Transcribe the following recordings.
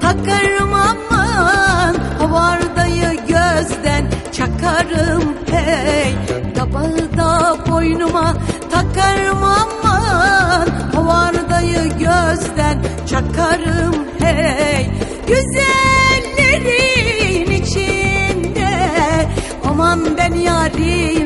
takarım aman. Havardayı gözden çakarım hey. Kabağı da boynuma takarım aman. Havardayı gözden çakarım hey. Güzellerin içinde Aman ben yarimi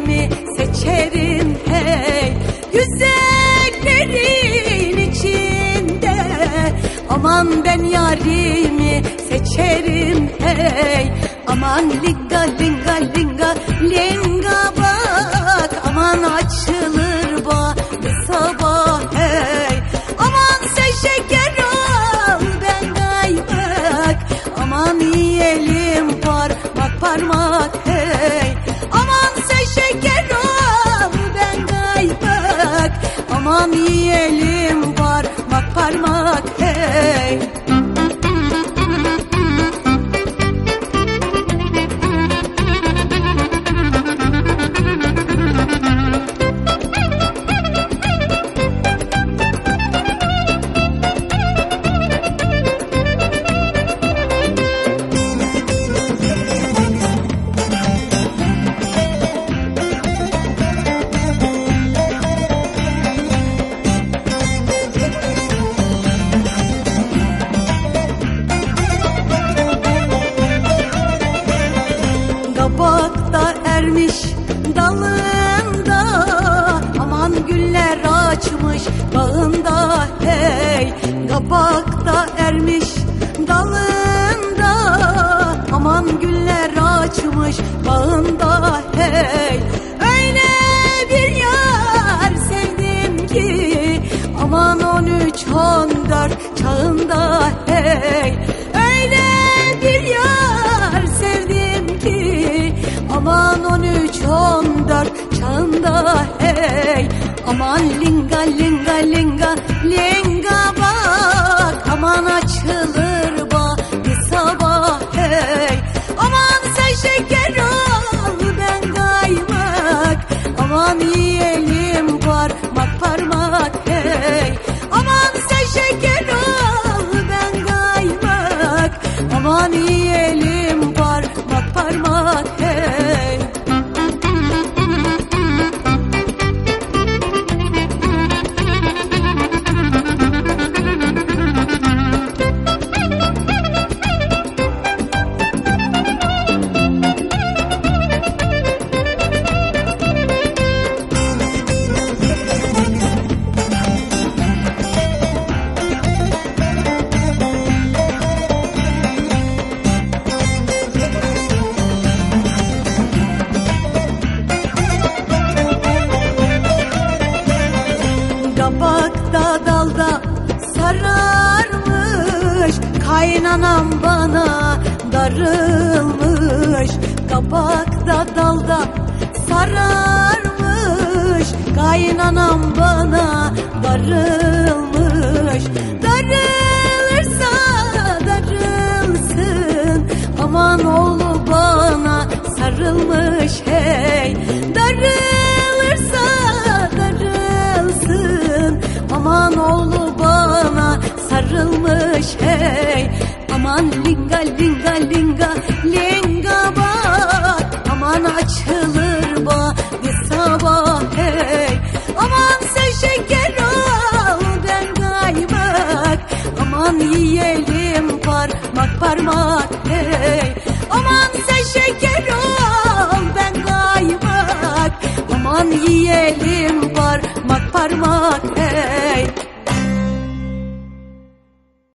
Aman ben yarimi seçerim hey. Aman linga linga linga linga bak. Aman açılır bak sabah hey. Aman sen şeker ol ben kaymak. Aman yiyelim parmak parmak hey. Aman sen şeker ol ben kaymak. Aman yiyelim parmak parmak hey açmış bağında hey Kabakta ermiş dalında. Aman güller açmış bağında hey. Öyle bir yar sevdim ki Aman on üç on dört çağında hey. Öyle bir yar sevdim ki Aman on üç on dört çağında hey Aman linga linga linga linga Kabakta dalda sararmış Kaynanam bana darılmış. Kabakta dalda sararmış Kaynanam bana darılmış. Darılırsa parmak hey. Aman sen şeker ol ben kaymak. Aman yiyelim parmak parmak